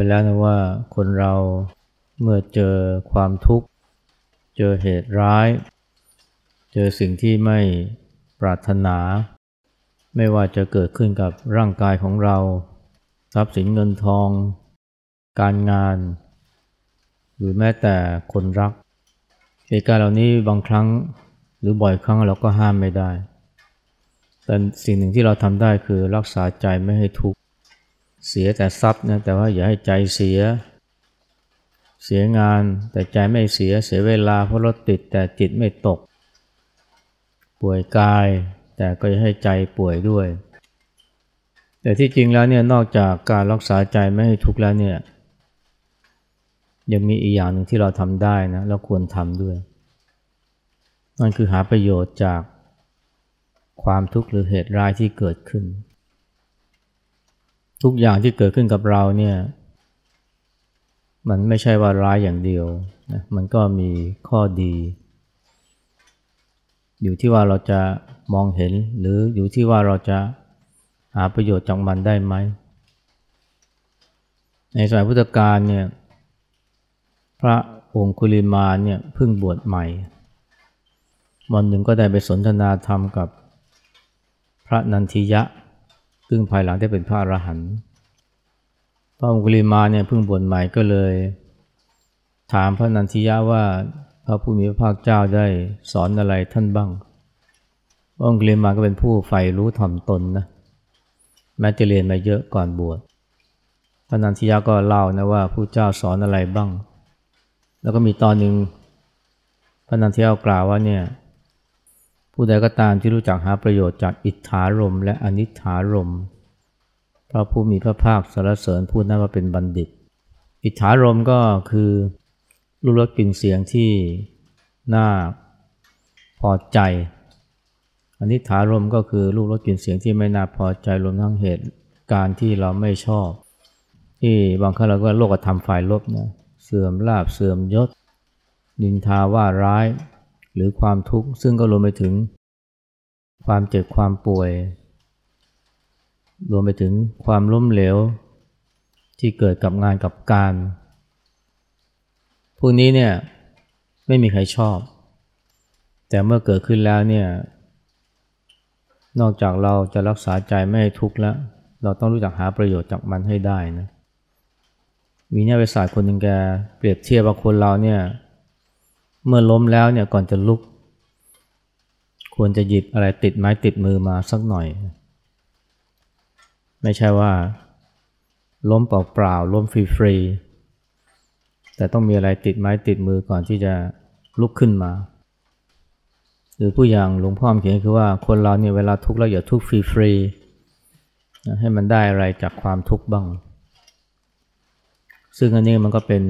ไปแล้วนะว่าคนเราเมื่อเจอความทุกข์ เจอเหตุร้าย เจอสิ่งที่ไม่ปรารถนา ไม่ว่าจะเกิดขึ้นกับร่างกายของเรา ทรัพย์สินเงินทอง การงาน หรือแม้แต่คนรัก เหตุการณ์เหล่านี้บางครั้งหรือบ่อยครั้งเราก็ห้ามไม่ได้ แต่สิ่งหนึ่งที่เราทำได้คือรักษาใจไม่ให้ทุกข์ เสียแต่ทรัพย์นะแต่ว่าอย่าให้ใจเสีย เสียงานแต่ใจไม่เสียเสียเวลาเพราะรถติดแต่จิตไม่ตก ป่วยกาย แต่ก็อย่าให้ใจป่วยด้วย แต่ที่จริงแล้วเนี่ยนอกจากการรักษาใจไม่ให้ทุกข์แล้วเนี่ยยังมีอีกอย่างหนึ่งที่เราทำได้นะแล้วควรทำด้วย นั่นคือหาประโยชน์จากความทุกข์หรือเหตุร้ายที่เกิดขึ้น ทุกอย่างที่เกิดขึ้นกับเราเนี่ย มันไม่ใช่ว่าร้ายอย่างเดียวนะมันก็มีข้อดี อยู่ที่ว่าเราจะมองเห็นหรืออยู่ที่ว่าเราจะหาประโยชน์จากมันได้ไหม ในสมัยพุทธกาลเนี่ย พระองคุลิมาเนี่ยเพิ่งบวชใหม่วันหนึ่งก็ได้ไปสนทนาธรรมกับพระนันทิยะ ซึ่งภายหลังได้เป็นพระอรหันต์พระองคุลิมาเนี่ยเพิ่งบวชใหม่ก็เลย ถามพระนันทิยะว่าพระผู้มีพระภาคเจ้าได้สอนอะไรท่านบ้าง พระองคุลิมาก็เป็นผู้ใฝ่รู้ถ่อมตนนะแม้จะเรียนมาเยอะก่อนบวชพระนันทิยะก็เล่านะว่าผู้เจ้าสอนอะไรบ้าง แล้วก็มีตอนหนึ่งพระนันทิยะกล่าวว่าเนี่ย ผู้ใดก็ตามที่รู้จักหาประโยชน์จากอิทธารมและอนิธารมพระผู้มีพระภาคสรรเสริญพูดนั้นว่าเป็นบัณฑิต อิทธารมก็คือรูปรสกลิ่นเสียงที่น่าพอใจอนิธารมก็คือรูปรสกลิ่นเสียงที่ไม่น่าพอใจรวมทั้งเหตุการที่เราไม่ชอบ ที่บางครั้งเราก็โลกธรรมฝ่ายลบนะเสื่อมลาบเสื่อมยศ นินทาว่าร้าย หรือความทุกข์ซึ่งก็รวมไปถึง ความเจ็บความป่วย รวมไปถึงความล้มเหลว ที่เกิดกับงานกับการพวกนี้เนี่ยไม่มีใครชอบ แต่เมื่อเกิดขึ้นแล้วเนี่ยนอกจากเราจะรักษาใจไม่ให้ทุกข์แล้ว เราต้องรู้จักหาประโยชน์จากมันให้ได้นะมีนักวิทยาศาสตร์คนหนึ่งแกเปรียบเทียบว่าคนเราเนี่ย เมื่อล้มแล้วเนี่ยก่อนจะลุก ควรจะหยิบอะไรติดไม้ติดมือมาสักหน่อย ไม่ใช่ว่า ล้มเปล่าๆล้มฟรีๆแต่ต้องมีอะไรติดไม้ติดมือก่อนที่จะลุกขึ้นมา หรือผู้อย่างหลวงพ่อเขียนคือว่าคนเราเนี่ยเวลาทุกข์แล้วอย่าทุกข์ฟรีๆให้มันได้อะไรจากความทุกข์บ้าง ซึ่งอันนี้มันก็เป็น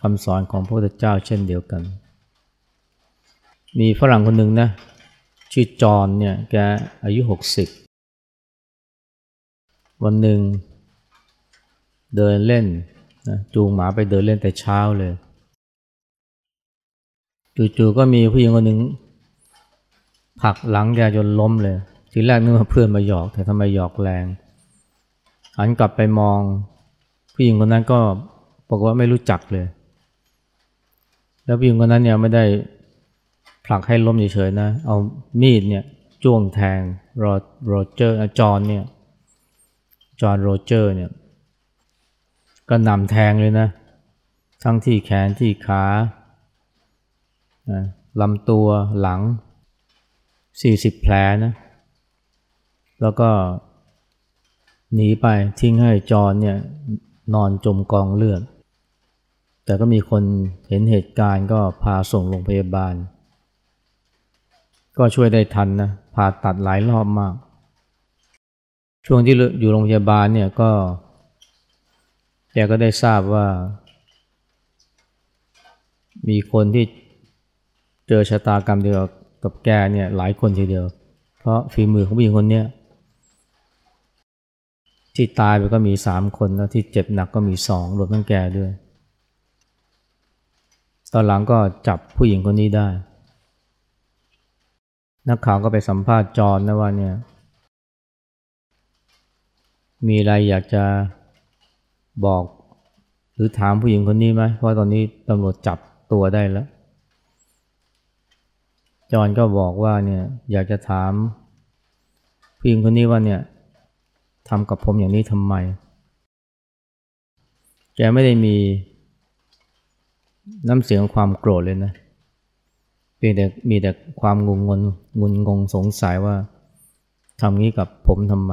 คำสอนของพระพุทธเจ้าเช่นเดียวกัน มีฝรั่งคนหนึ่งนะชื่อจอนเนี่ยแกอายุหกสิบวันหนึ่งเดินเล่นนะจูงหมาไปเดินเล่นแต่เช้าเลยจู่ๆก็มีผู้หญิงคนหนึ่งผลักหลังแกจนล้มเลยทีแรกนึกว่าเพื่อนมาหยอกแต่ทำไมหยอกแรงหันกลับไปมองผู้หญิงคนนั้นก็บอกว่าไม่รู้จักเลย แล้วผู้หญิงคนนั้นเนี่ยไม่ได้ ลักให้ล้มเฉยๆนะ เอามีดเนี่ยจ้วงแทงโรโรเจอร์จอห์นเนี่ยจอห์นโรเจอร์เนี่ยก็นำแทงเลยนะ ทั้งที่แขนที่ขาลำตัวหลัง 40 แผลนะ แล้วก็หนีไปทิ้งให้จอห์นเนี่ยนอนจมกองเลือด แต่ก็มีคนเห็นเหตุการณ์ก็พาส่งโรงพยาบาล ก็ช่วยได้ทันนะผ่าตัดหลายรอบมาก ช่วงที่อยู่โรงพยาบาลเนี่ยก็แกก็ได้ทราบว่า มีคนที่เจอชะตากรรมเดียวกับแกเนี่ยหลายคนทีเดียว เพราะฝีมือของผู้หญิงคนนี้ที่ตายไปก็มีสามคนแล้วที่เจ็บหนักก็มีสองรวมทั้งแกด้วย ตอนหลังก็จับผู้หญิงคนนี้ได้ นักข่าวก็ไปสัมภาษณ์จอนนะว่าเนี่ย มีอะไรอยากจะบอก หรือถามผู้หญิงคนนี้ไหมเพราะตอนนี้ตำรวจจับตัวได้แล้ว จอนก็บอกว่าเนี่ยอยากจะถามผู้หญิงคนนี้ว่าเนี่ยทำกับผมอย่างนี้ทำไม แกไม่ได้มีน้ำเสียงความโกรธเลยนะเพียงแต่มีแต่ความงุนงน งุนงงสงสัยว่าทำงี้กับผมทำไม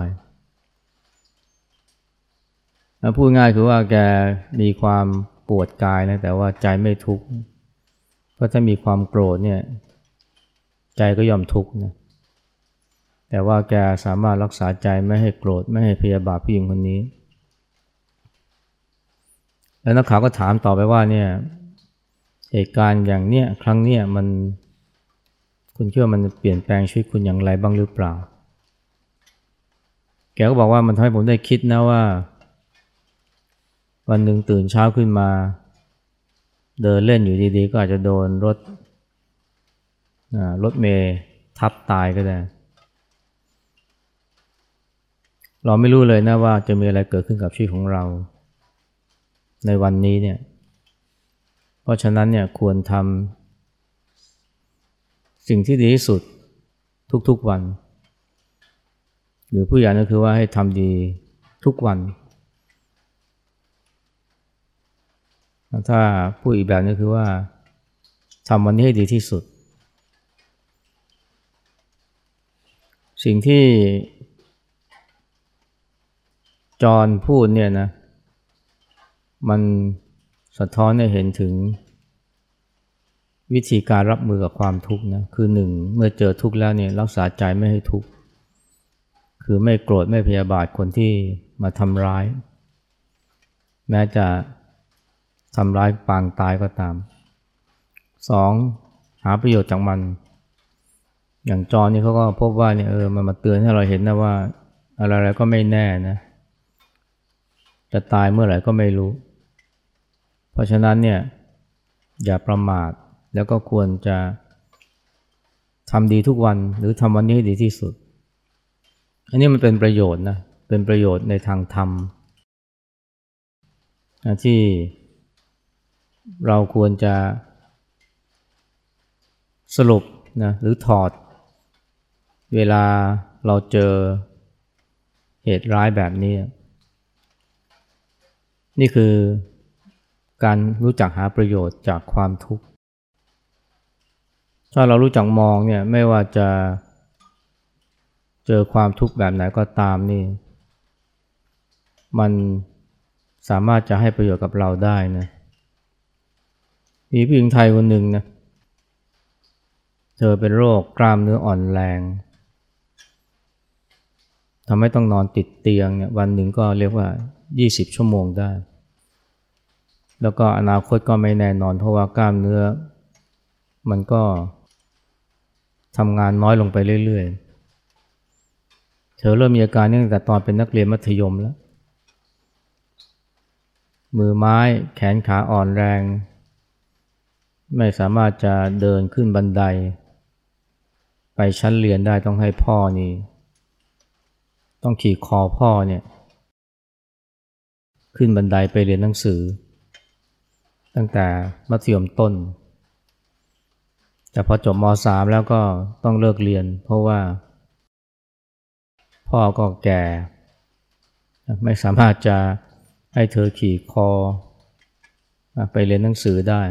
พูดง่ายคือว่าแกมีความปวดกายนะแต่ว่าใจไม่ทุกข์เพราะถ้ามีความโกรธเนี่ย ใจก็ยอมทุกข์นะแต่ว่าแกสามารถรักษาใจไม่ให้โกรธไม่ให้พยาบาทผู้หญิงคนนี้ แล้วนักข่าวก็ถามต่อไปว่าเนี่ยเหตุการณ์อย่างเนี้ยครั้งเนี้ยมัน คุณเชื่อมันเปลี่ยนแปลงชีวิตคุณอย่างไรบ้างหรือเปล่า แกก็บอกว่ามันทำให้ผมได้คิดนะว่า วันหนึ่งตื่นเช้าขึ้นมา เดินเล่นอยู่ดีๆ ก็อาจจะโดนรถรถเมย์ทับตายก็ได้ เราไม่รู้เลยนะว่าจะมีอะไรเกิดขึ้นกับชีวิตของเรา ในวันนี้เนี่ย เพราะฉะนั้นเนี่ยควรทำ สิ่งที่ดีที่สุดทุกๆวัน หรือผู้ใหญ่ก็คือว่าให้ทำดีทุกวัน ถ้าผู้อีกแบบนึงคือว่าทำวันนี้ให้ดีที่สุด สิ่งที่จอห์นพูดเนี่ยนะ มันสะท้อนให้เห็นถึง วิธีการรับมือกับความทุกข์นะคือหนึ่งเมื่อเจอทุกข์แล้วเนี่ยรักษาใจไม่ให้ทุกข์คือไม่โกรธไม่พยาบาทคนที่มาทำร้าย แม้จะทำร้ายปางตายก็ตามสองหาประโยชน์จากมัน อย่างจอนี่เขาก็พบว่าเนี่ยเออมันมาเตือนให้เราเห็นนะว่า อะไรๆก็ไม่แน่นะจะตายเมื่อไหร่ก็ไม่รู้ เพราะฉะนั้นเนี่ยอย่าประมาท แล้วก็ควรจะทำดีทุกวันหรือทำวันนี้ให้ดีที่สุด อันนี้มันเป็นประโยชน์นะเป็นประโยชน์ในทางธรรมที่เราควรจะสรุปนะหรือถอด เวลาเราเจอเหตุร้ายแบบนี้ นี่คือการรู้จักหาประโยชน์จากความทุกข์ ถ้าเรารู้จักมองเนี่ยไม่ว่าจะเจอความทุกข์แบบไหนก็ตามนี่ มันสามารถจะให้ประโยชน์กับเราได้นะมีผู้หญิงไทยคนหนึ่งนะเธอเป็นโรคกล้ามเนื้ออ่อนแรงทำให้ต้องนอนติดเตียงเนี่ยวันหนึ่งก็เรียกว่า 20 ชั่วโมงได้ แล้วก็อนาคตก็ไม่แน่นอนเพราะว่ากล้ามเนื้อ มันก็ ทำงานน้อยลงไปเรื่อยๆ เธอเริ่มมีอาการตั้งแต่ตอนเป็นนักเรียนมัธยมแล้ว มือไม้แขนขาอ่อนแรง ไม่สามารถจะเดินขึ้นบันได ไปชั้นเรียนได้ต้องให้พ่อนี่ ต้องขี่คอพ่อเนี่ย ขึ้นบันไดไปเรียนหนังสือ ตั้งแต่มัธยมต้น แต่พอจบม .3 แล้วก็ต้องเลิกเรียน เพราะว่า พ่อก็แก่ ไม่สามารถจะให้เธอขี่คอ ไปเรียนหนังสือได้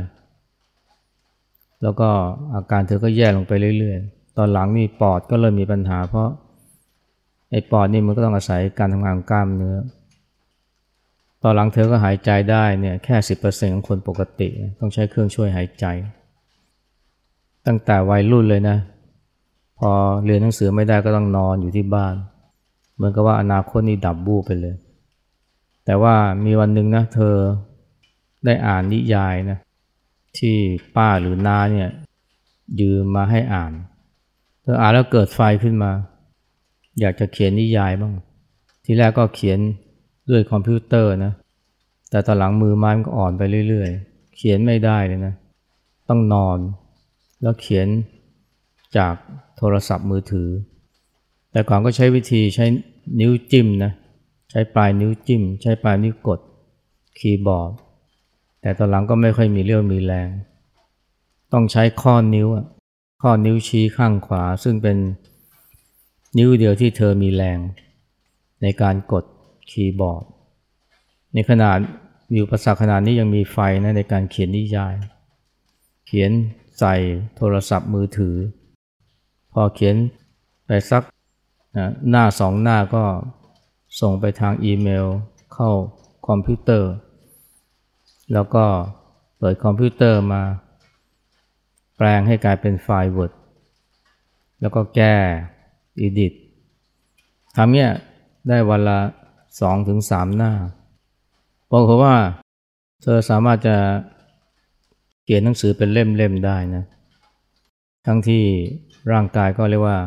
แล้วก็อาการเธอก็แย่ลงไปเรื่อยๆ ตอนหลังนี่ปอดก็เริ่มมีปัญหา เพราะไอ้ปอดนี่มันก็ต้องอาศัยการทำงานกล้ามเนื้อ ตอนหลังเธอก็หายใจได้เนี่ยแค่สิบเปอร์เซ็นของคนปกติ ต้องใช้เครื่องช่วยหายใจ ตั้งแต่วัยรุ่นเลยนะ พอเรียนหนังสือไม่ได้ก็ต้องนอนอยู่ที่บ้าน เหมือนกับว่าอนาคตนี่ดับบูไปเลย แต่ว่ามีวันหนึ่งนะเธอได้อ่านนิยายนะที่ป้าหรือนาเนี่ยยืมมาให้อ่าน เธออ่านแล้วเกิดไฟขึ้นมา อยากจะเขียนนิยายบ้าง ทีแรกก็เขียนด้วยคอมพิวเตอร์นะ แต่ตอนหลังมือไม้มันก็อ่อนไปเรื่อยๆ เขียนไม่ได้เลยนะ ต้องนอน แล้วเขียนจากโทรศัพท์มือถือ แต่ก่อนก็ใช้วิธีใช้นิ้วจิ้มนะ ใช้ปลายนิ้วจิ้ม ใช้ปลายนิ้วกดคีย์บอร์ด แต่ตอนหลังก็ไม่ค่อยมีเรี่ยวมีแรง ต้องใช้ข้อนิ้วข้อนิ้วชี้ข้างขวา ซึ่งเป็นนิ้วเดียวที่เธอมีแรง ในการกดคีย์บอร์ด ในขนาดมีอุปสรรคขนาดนี้ยังมีไฟนะในการเขียนนิยาย เขียน ใส่โทรศัพท์มือถือ พอเขียนไปสักหน้าสองหน้าก็ส่งไปทางอีเมล เข้าคอมพิวเตอร์ แล้วก็เปิดคอมพิวเตอร์มา แปลงให้กลายเป็นไฟล์ Word แล้วก็แก้ Edit ทำเนี่ยได้วันละสองถึงสามหน้าบอกว่าเธอสามารถจะ เขียนหนังสือเป็นเล่มๆได้นะ ทั้งที่ร่างกายก็เรียกว่า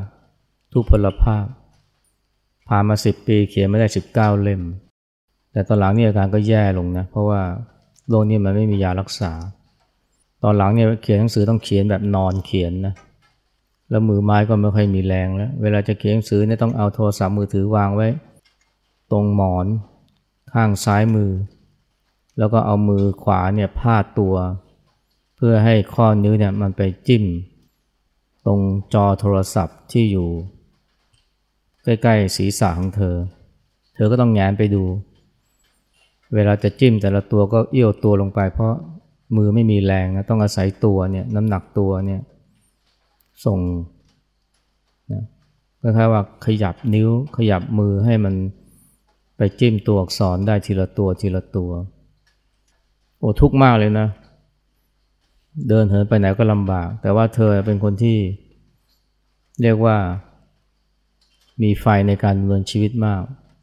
ทุพพลภาพ ผ่านมาสิบปีเขียนไม่ได้สิบเก้าเล่ม แต่ตอนหลังนี่อาการก็แย่ลงนะ เพราะว่าโรคนี้มันไม่มียารักษา ตอนหลังเนี่ยเขียนหนังสือต้องเขียนแบบนอนเขียนนะ แล้วมือไม้ก็ไม่ค่อยมีแรงแล้ว เวลาจะเขียนหนังสือเนี่ยต้องเอาโทรศัพท์มือถือวางไว้ ตรงหมอนข้างซ้ายมือ แล้วก็เอามือขวาเนี่ยพาดตัว เพื่อให้ข้อนิ้วเนี่ยมันไปจิ้ม ตรงจอโทรศัพท์ที่อยู่ ใกล้ๆศีรษะของเธอ เธอก็ต้องแงนไปดู เวลาจะจิ้มแต่ละตัวก็เอี้ยวตัวลงไป เพราะมือไม่มีแรงนะต้องอาศัยตัวเนี่ยน้ำหนักตัวเนี่ยส่งนะก็คือว่าขยับนิ้วขยับมือให้มันไปจิ้มตัวอักษรได้ทีละตัวทีละตัว โอ้ทุกข์มากเลยนะ เดินเหินไปไหนก็ลำบาก แต่ว่าเธอเป็นคนที่เรียกว่ามีไฟในการดำเนินชีวิตมาก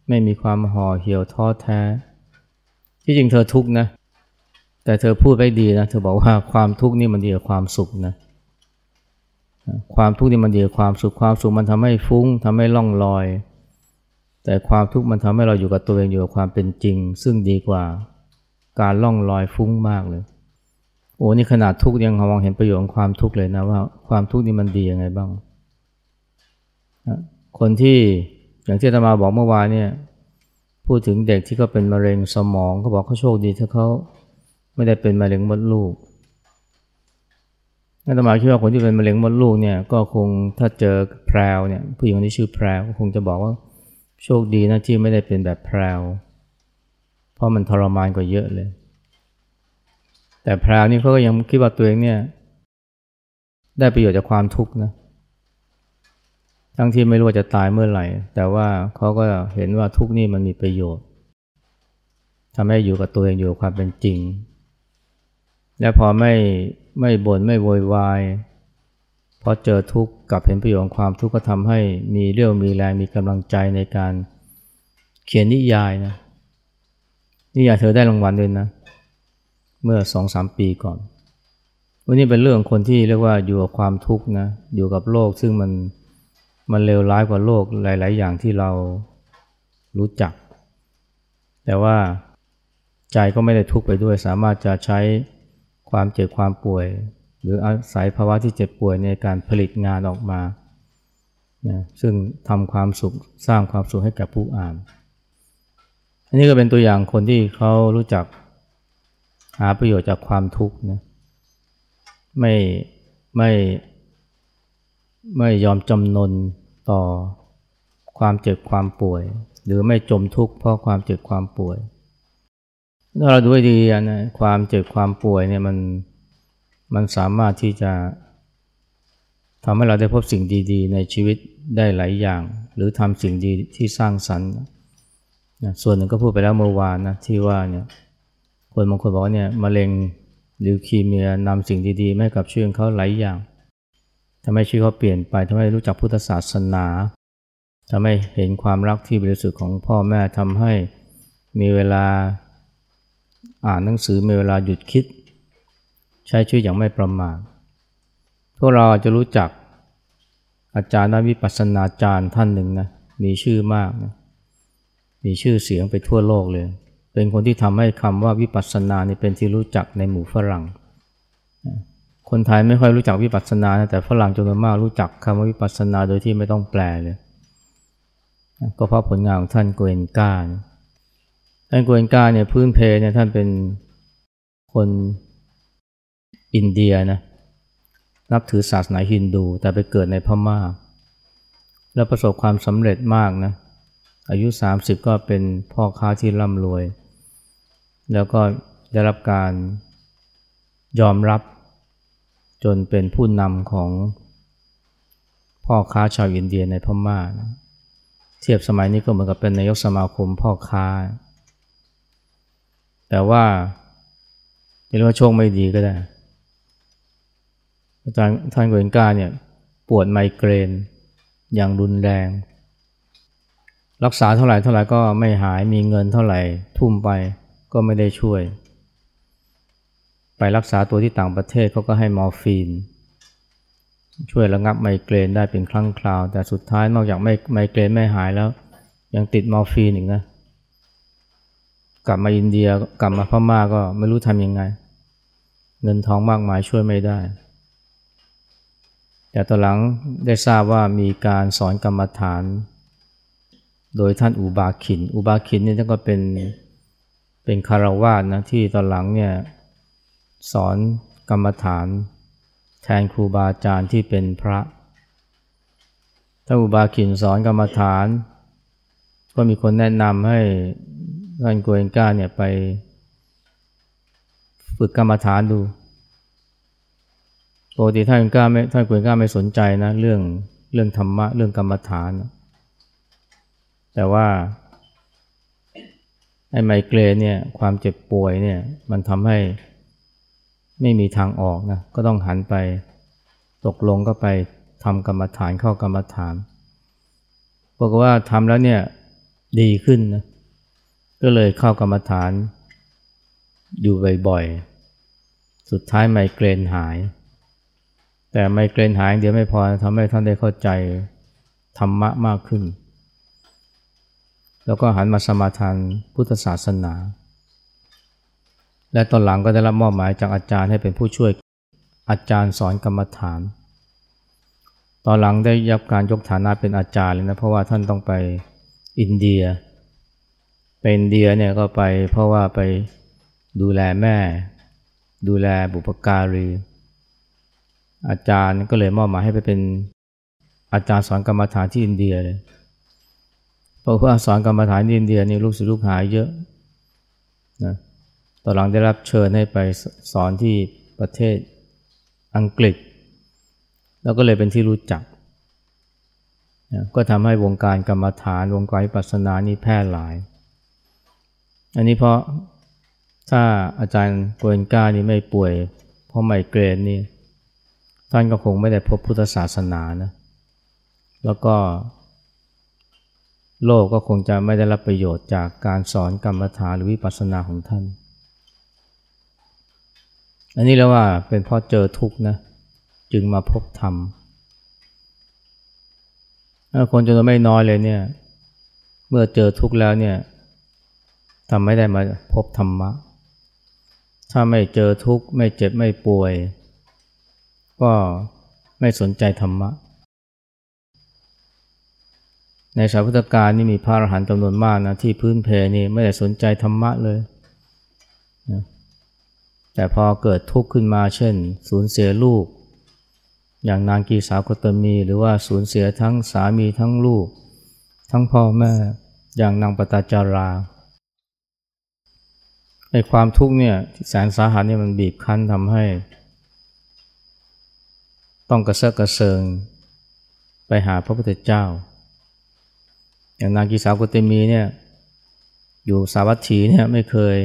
ไม่มีความห่อเหี่ยวท้อแท้ ที่จริงเธอทุกข์นะ แต่เธอพูดไปดีนะ เธอบอกว่าความทุกข์นี่มันดีกว่าความสุขนะ ความทุกข์นี่มันดีกว่าความสุข ความสุขมันทำให้ฟุ้งทำให้ล่องลอย แต่ความทุกข์มันทำให้เราอยู่กับตัวเองอยู่กับความเป็นจริง ซึ่งดีกว่าการล่องลอยฟุ้งมากเลย โอ้นี่ขนาดทุกข์ยังมองเห็นประโยชน์ของความทุกข์เลยนะว่าความทุกข์นี่มันดียังไงบ้าง คนที่อย่างที่ธรรมาบอกเมื่อวานเนี่ยพูดถึงเด็กที่เขาเป็นมะเร็งสมองเขาบอกเขาโชคดีที่เขาไม่ได้เป็นมะเร็งมดลูกอาตมาคิดว่าคนที่เป็นมะเร็งมดลูกเนี่ยก็คงถ้าเจอแพรวเนี่ยผู้หญิงคนนี้ชื่อแพรวก็คงจะบอกว่าโชคดีนะที่ไม่ได้เป็นแบบแพรวเพราะมันทรมานกว่าเยอะเลย แต่แพรวนี่เขาก็ยังคิดว่าตัวเองเนี่ย ได้ประโยชน์จากความทุกข์นะ ทั้งที่ไม่รู้ว่าจะตายเมื่อไหร่ แต่ว่าเขาก็เห็นว่าทุกข์นี่มันมีประโยชน์ทำให้อยู่กับตัวเองอยู่กับความเป็นจริง และพอไม่ไม่บน่นไม่โวยวายพอเจอทุกข์กับเห็นประโยชน์ของความทุกข์ก็ทำให้มีเรี่ยวมีแรงมีกำลังใจในการเขียนนิยายนะนิยายเธอได้รางวัลด้วยนะ เมื่อสองสามปีก่อนวันนี้เป็นเรื่องคนที่เรียกว่าอยู่กับความทุกข์นะอยู่กับโลกซึ่งมันมันเลวร้ายกว่าโลกหลาย ๆ อย่างที่เรารู้จัก แต่ว่าใจก็ไม่ได้ทุกข์ไปด้วย สามารถจะใช้ความเจ็บความป่วย หรืออาศัยภาวะที่เจ็บป่วยในการผลิตงานออกมาซึ่งทำความสุขสร้างความสุขให้กับผู้อ่าน อันนี้ก็เป็นตัวอย่างคนที่เขารู้จัก หาประโยชน์จากความทุกข์นะไม่ไม่ไม่ยอมจำนนต่อความเจ็บความป่วย หรือไม่จมทุกข์เพราะความเจ็บความป่วย ถ้าเราดูดีนะความเจ็บความป่วยเนี่ยมันมันสามารถที่จะทำให้เราได้พบสิ่งดีๆ ในชีวิตได้หลายอย่าง หรือทำสิ่งดีที่สร้างสรรค์นะส่วนหนึ่งก็พูดไปแล้วเมื่อวานนะที่ว่าเนี่ย คนบางคนบอกว่าเนี่ยมะเร็งหรือคีเมียนำสิ่งดีๆให้กับชีวิตเขาหลายอย่างทำให้ชีวิตเขาเปลี่ยนไปทำให้รู้จักพุทธศาสนาทำให้เห็นความรักที่บริสุทธิ์ของพ่อแม่ทำให้มีเวลาอ่านหนังสือมีเวลาหยุดคิด ใช้ชีวิตอย่างไม่ประมาทพวกเราจะรู้จักอาจารย์นักวิปัสสนาจารย์ท่านหนึ่งนะมีชื่อมากนะมีชื่อเสียงไปทั่วโลกเลย เป็นคนที่ทำให้คำว่าวิปัสสนานี่เป็นที่รู้จักในหมู่ฝรั่ง คนไทยไม่ค่อยรู้จักวิปัสสนาแต่ฝรั่งจำนวนมากรู้จักคำว่าวิปัสสนาโดยที่ไม่ต้องแปลเลย ก็เพราะผลงานของท่านโกเอนกาท่านกวนกาเนี่ยพื้นเพเนี่ยท่านเป็นคนอินเดียนะนับถือศาสนาฮินดู แต่ไปเกิดในพมา่า แล้วประสบความสำเร็จมากนะอายุ 30 ก็เป็นพ่อค้าที่ร่ำรวย แล้วก็ได้รับการยอมรับจนเป็นผู้นำของพ่อค้าชาวอินเดียในพม่านะเทียบสมัยนี้ก็เหมือนกับเป็นนายกสมาคมพ่อค้า แต่ว่าเรียกว่าโชคไม่ดีก็ได้ อาจารย์ท่านเกวนกาเนี่ยปวดไมเกรนอย่างรุนแรง รักษาเท่าไหร่เท่าไหร่ก็ไม่หายมีเงินเท่าไหร่ทุ่มไป ก็ไม่ได้ช่วย ไปรักษาตัวที่ต่างประเทศเขาก็ให้มอร์ฟีน ช่วยระงับไมเกรนได้เป็นครั้งคราว แต่สุดท้ายนอกจากไม่ไมเกรนไม่หายแล้ว ยังติดมอร์ฟีนอีกนะ กลับมาอินเดียกลับมาพม่าก็ไม่รู้ทำยังไง เงินทองมากมายช่วยไม่ได้ แต่ตอนหลังได้ทราบว่ามีการสอนกรรมฐาน โดยท่านอุบาขิน อุบาขินนี่ท่านก็เป็น เป็นฆราวาสนะที่ตอนหลังเนี่ยสอนกรรมฐาน แทนครูบาอาจารย์ที่เป็นพระถ้าอุบาขินสอนกรรมฐาน ก็มีคนแนะนำให้ท่านโกเอนก้าเนี่ยไปฝึกกรรมฐานดูปกติท่านกล้าไม่ท่านควรกล้าไม่สนใจนะ เรื่องเรื่องธรรมะ เรื่องกรรมฐาน แต่ว่า ไอ้ไมเกรนเนี่ยความเจ็บป่วยเนี่ยมันทำให้ไม่มีทางออกนะก็ต้องหันไปตกลงก็ไปทำกรรมฐานเข้ากรรมฐานบอกว่าทำแล้วเนี่ยดีขึ้นนะก็เลยเข้ากรรมฐานอยู่บ่อยๆ สุดท้ายไมเกรนหาย แต่ไมเกรนหายเดียวไม่พอทำให้ท่านได้เข้าใจธรรมะมากขึ้น แล้วก็หันมาสมาทานพุทธศาสนา และตอนหลังก็ได้รับมอบหมายจากอาจารย์ให้เป็นผู้ช่วยอาจารย์สอนกรรมฐาน ตอนหลังได้ยับการยกฐานะเป็นอาจารย์เลยนะเพราะว่าท่านต้องไปอินเดีย ไปอินเดียเนี่ยก็ไปเพราะว่าไปดูแลแม่ ดูแลบุปการี อาจารย์ก็เลยมอบหมายให้ไปเป็นอาจารย์สอนกรรมฐานที่อินเดียเลย เพราะว่าสอนกรรมฐานอินเดียนี่ลูกศิษย์ลูกหายเยอะนะต่อหลังได้รับเชิญให้ไปสอนที่ประเทศอังกฤษ แล้วก็เลยเป็นที่รู้จักนะก็ทำให้วงการกรรมฐานวงการปัสนานี่แพร่หลาย อันนี้เพราะถ้าอาจารย์โกเอนกานี่ไม่ป่วย เพราะไมเกรนนี่ท่านก็คงไม่ได้พบพุทธศาสนานะแล้วก็ โลกก็คงจะไม่ได้รับประโยชน์จากการสอนกรรมฐานหรือวิปัสสนาของท่าน อันนี้แล้วว่าเป็นเพราะเจอทุกข์นะจึงมาพบธรรมคนจำนวนไม่น้อยเลยเนี่ย เมื่อเจอทุกข์แล้วเนี่ยทำไม่ได้มาพบธรรมะ ถ้าไม่เจอทุกข์ไม่เจ็บไม่ป่วย ก็ไม่สนใจธรรมะ ในสายพุทธกาลนี่มีพระอรหันต์จำนวนมากนะที่พื้นเพนี่ไม่ได้สนใจธรรมะเลยนะแต่พอเกิดทุกข์ขึ้นมาเช่น สูญเสียลูก อย่างนางกีสาวกตมี หรือว่าสูญเสียทั้งสามีทั้งลูก ทั้งพ่อแม่อย่างนางปตาจาราในความทุกข์เนี่ยแสนสาหัสเนี่ยมันบีบคั้นทำให้ ต้องกระเซาะกระเซิง ไปหาพระพุทธเจ้า อย่างนางกีสาวกุติมีเนี่ยอยู่สาวัตถีเนี่ยไม่เคย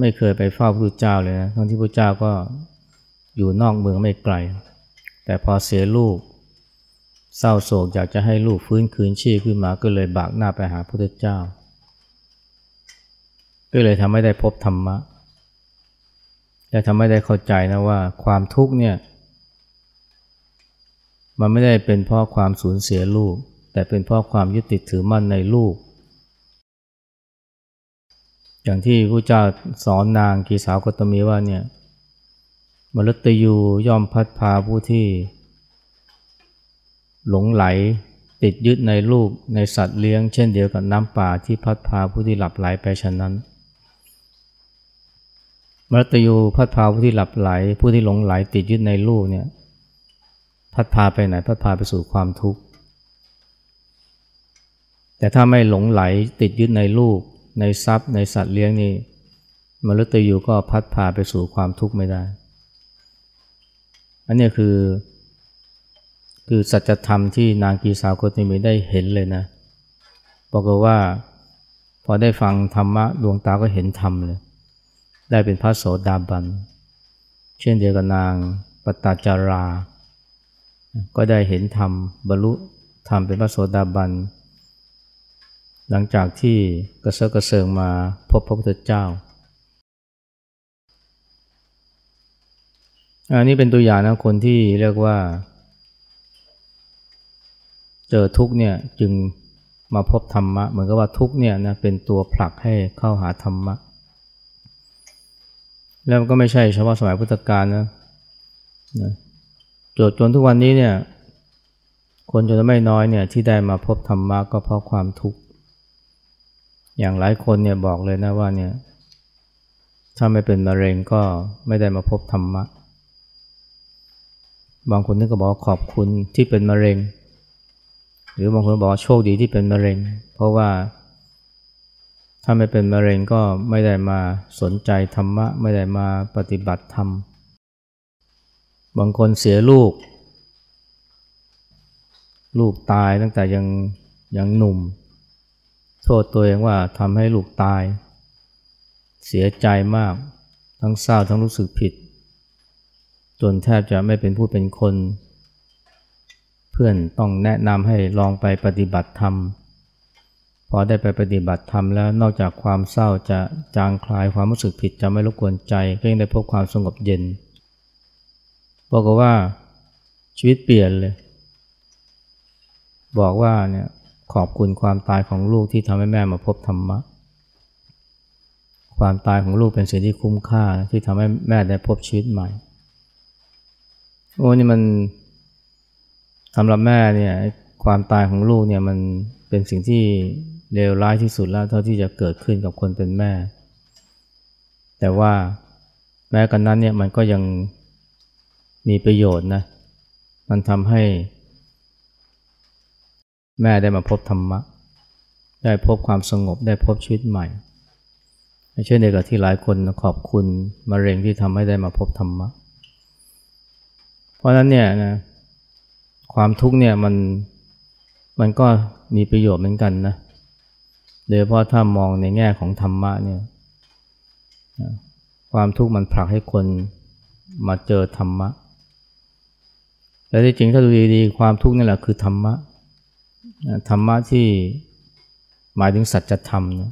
ไม่เคยไปเฝ้าพระพุทธเจ้าเลยนะทั้งที่พระเจ้าก็อยู่นอกเมืองไม่ไกล แต่พอเสียลูกเศร้าโศกอยากจะให้ลูกฟื้นคืนชีพขึ้นมาก็เลยบากหน้าไปหาพระพุทธเจ้า ก็เลยทำให้ได้พบธรรมะ และทำให้ได้เข้าใจนะว่าความทุกข์เนี่ยมันไม่ได้เป็นเพราะความสูญเสียลูก แต่เป็นเพราะความยึดติดถือมั่นในลูก อย่างที่พระเจ้าสอนนางกีสาวกตมีว่าเนี่ยมรตยูย่อมพัดพาผู้ที่ หลงไหลติดยึดในลูกในสัตว์เลี้ยง เช่นเดียวกับน้ำป่าที่พัดพาผู้ที่หลับไหลไปฉะนั้นมรตยูพัดพาผู้ที่หลับไหล ผู้ที่หลงไหลติดยึดในลูกเนี่ยพัดพาไปไหนพัดพาไปสู่ความทุกข์ แต่ถ้าไม่หลงไหลติดยึดในลูก ในทรัพย์ ในสัตว์เลี้ยงนี่มรตยูก็พัดพาไปสู่ความทุกข์ไม่ได้ อันนี้คือ คือสัจธรรมที่นางกีสาวโคติมีได้เห็นเลยนะบอกว่าพอได้ฟังธรรมะดวงตาก็เห็นธรรมเลย ได้เป็นพระโสดาบัน เช่นเดียวกับนางปตจารา ก็ได้เห็นธรรมบรรลุธรรมเป็นพระโสดาบัน หลังจากที่กระเซาะกระเซิงมาพบพระพุทธเจ้า อันนี้เป็นตัวอย่างนะคนที่เรียกว่า เจอทุกเนี่ยจึงมาพบธรรมะ เหมือนกับว่าทุกเนี่ยนะเป็นตัวผลักให้เข้าหาธรรมะ แล้วมันก็ไม่ใช่เฉพาะสมัยพุทธกาลนะนะโจทย์จนทุกวันนี้เนี่ยคนจนไม่น้อยเนี่ยที่ได้มาพบธรรมะก็เพราะความทุกข์ อย่างหลายคนเนี่ยบอกเลยนะว่าเนี่ย ถ้าไม่เป็นมะเร็งก็ไม่ได้มาพบธรรมะ บางคนนึกก็บอกขอบคุณที่เป็นมะเร็ง หรือบางคนบอกโชคดีที่เป็นมะเร็ง เพราะว่า ถ้าไม่เป็นมะเร็งก็ไม่ได้มาสนใจธรรมะ ไม่ได้มาปฏิบัติธรรม บางคนเสียลูก ลูกตายตั้งแต่ยังยังหนุ่ม โทษตัวเองว่าทำให้ลูกตาย เสียใจมาก ทั้งเศร้าทั้งรู้สึกผิด จนแทบจะไม่เป็นผู้เป็นคน เพื่อนต้องแนะนำให้ลองไปปฏิบัติธรรม พอได้ไปปฏิบัติธรรมแล้วนอกจากความเศร้าจะจางคลายความรู้สึกผิดจะไม่รบกวนใจ ก็ยังได้พบความสงบเย็น บอกว่าชีวิตเปลี่ยนเลย บอกว่าเนี่ย ขอบคุณความตายของลูกที่ทำให้แม่มาพบธรรมะ ความตายของลูกเป็นสิ่งที่คุ้มค่าที่ทำให้แม่ได้พบชีวิตใหม่ โอ้นี่มันสำหรับแม่เนี่ยความตายของลูกเนี่ยมันเป็นสิ่งที่เลวร้ายที่สุดแล้วเท่าที่จะเกิดขึ้นกับคนเป็นแม่ แต่ว่าแม้กันนั้นเนี่ยมันก็ยังมีประโยชน์นะ มันทำให้ แม่ได้มาพบธรรมะ ได้พบความสงบได้พบชีวิตใหม่เช่นเดียวกับที่หลายคนขอบคุณมะเร็งที่ทำให้ได้มาพบธรรมะ เพราะฉะนั้นเนี่ยนะความทุกข์เนี่ยมันมันก็มีประโยชน์เหมือนกันนะโดยเฉพาะถ้ามองในแง่ของธรรมะเนี่ยความทุกข์มันผลักให้คนมาเจอธรรมะ และที่จริงถ้าดูดีๆความทุกข์นี่แหละคือธรรมะ ธรรมะที่หมายถึงสัจธรรมนะ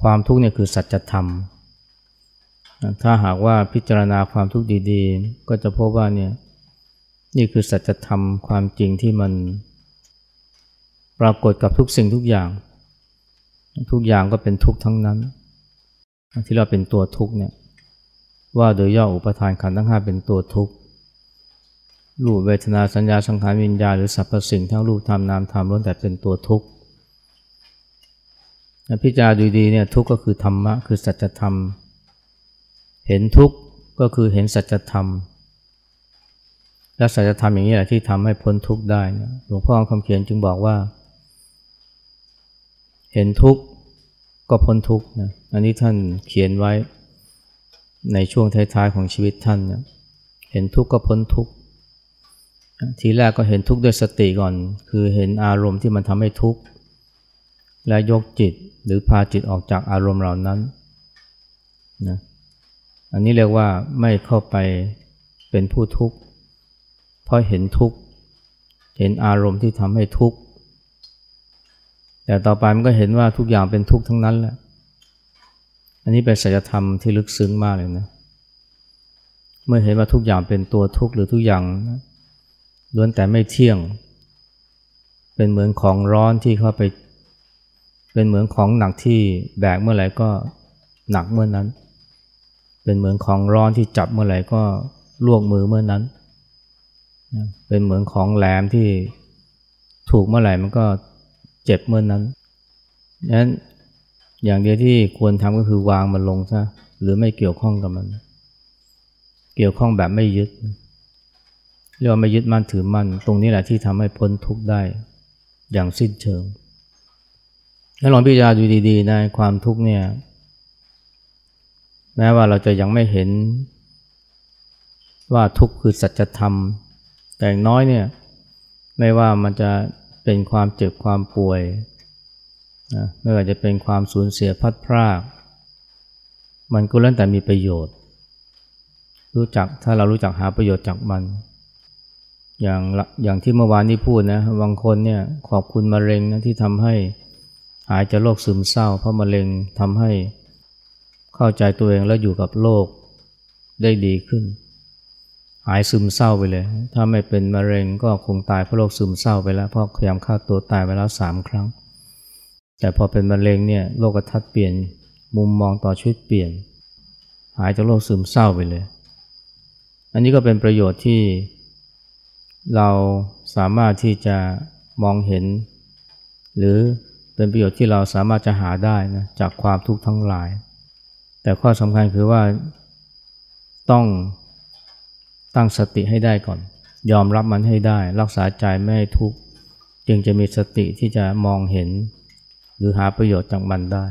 ความทุกข์เนี่ยคือสัจธรรม ถ้าหากว่าพิจารณาความทุกข์ดีๆ ก็จะพบว่าเนี่ยนี่คือสัจธรรมความจริงที่มันปรากฏกับทุกสิ่งทุกอย่าง ทุกอย่างก็เป็นทุกข์ทั้งนั้น ที่เราเป็นตัวทุกข์เนี่ยว่าโดยย่ออุปทานขันธ์ทั้งห้าเป็นตัวทุกข์ รูปเวทนาสัญญาสังขารวิญญาณหรือสรรพสิ่งทั้งรูปธรรมนามธรรมล้วนแต่เป็นตัวทุกข์พิจารณาดูดีเนี่ยทุกข์ก็คือธรรมะคือสัจธรรม เห็นทุกข์ก็คือเห็นสัจธรรม และสัจธรรมอย่างนี้แหละที่ทำให้พ้นทุกข์ได้หลวงพ่อคำเขียนจึงบอกว่า เห็นทุกข์ก็พ้นทุกข์นะอันนี้ท่านเขียนไว้ในช่วงท้ายๆของชีวิตท่านเนเห็นทุกข์ก็พ้นทุกข์ ทีแรกก็เห็นทุกข์ด้วยสติก่อน คือเห็นอารมณ์ที่มันทำให้ทุกข์และยกจิตหรือพาจิตออกจากอารมณ์เหล่านั้นนะอันนี้เรียกว่าไม่เข้าไปเป็นผู้ทุกข์เพราะเห็นทุกข์เห็นอารมณ์ที่ทำให้ทุกข์แต่ต่อไปมันก็เห็นว่าทุกอย่างเป็นทุกข์ทั้งนั้นแหละอันนี้เป็นสัจธรรมที่ลึกซึ้งมากเลยนะเมื่อเห็นว่าทุกอย่างเป็นตัวทุกข์หรือทุกอย่าง ล้วนแต่ไม่เที่ยง เป็นเหมือนของร้อนที่เข้าไป เป็นเหมือนของหนักที่แบกเมื่อไหร่ก็หนักเมื่อนั้น เป็นเหมือนของร้อนที่จับเมื่อไหร่ก็ลวกมือเมื่อนั้น เป็นเหมือนของแหลมที่ถูกเมื่อไหร่มันก็เจ็บเมื่อนั้นนั้นอย่างเดียวที่ควรทำก็คือวางมันลงซะหรือไม่เกี่ยวข้องกับมัน เกี่ยวข้องแบบไม่ยึด เรียกว่าไม่ยึดมั่นถือมั่น ตรงนี้แหละที่ทำให้พ้นทุกข์ได้อย่างสิ้นเชิง แล้วลองพิจารณาดูดีๆนะความทุกข์เนี่ยแม้ว่าเราจะยังไม่เห็นว่าทุกข์คือสัจธรรม แต่อย่างน้อยเนี่ยไม่ว่ามันจะเป็นความเจ็บความป่วยนะไม่ว่าจะเป็นความสูญเสียพัดพราก มันก็เล่นแต่มีประโยชน์ รู้จักถ้าเรารู้จักหาประโยชน์จากมัน อย่างอย่างที่เมื่อวานนี้พูดนะบางคนเนี่ยขอบคุณมะเร็งนะที่ทำให้หายจากโรคซึมเศร้า เพราะมะเร็งทำให้เข้าใจตัวเองแล้วอยู่กับโลกได้ดีขึ้น หายซึมเศร้าไปเลย ถ้าไม่เป็นมะเร็งก็คงตายเพราะโรคซึมเศร้าไปแล้วเพราะพยายามฆ่าตัวตายไปแล้วสามครั้ง แต่พอเป็นมะเร็งเนี่ยโลกทัศน์เปลี่ยนมุมมองต่อชีวิตเปลี่ยน หายจากโรคซึมเศร้าไปเลย อันนี้ก็เป็นประโยชน์ที่ เราสามารถที่จะมองเห็น หรือเป็นประโยชน์ที่เราสามารถจะหาได้นะจากความทุกข์ทั้งหลาย แต่ข้อสำคัญคือว่าต้องตั้งสติให้ได้ก่อน ยอมรับมันให้ได้ รักษาใจไม่ให้ทุกข์จึงจะมีสติที่จะมองเห็น หรือหาประโยชน์จากมันได้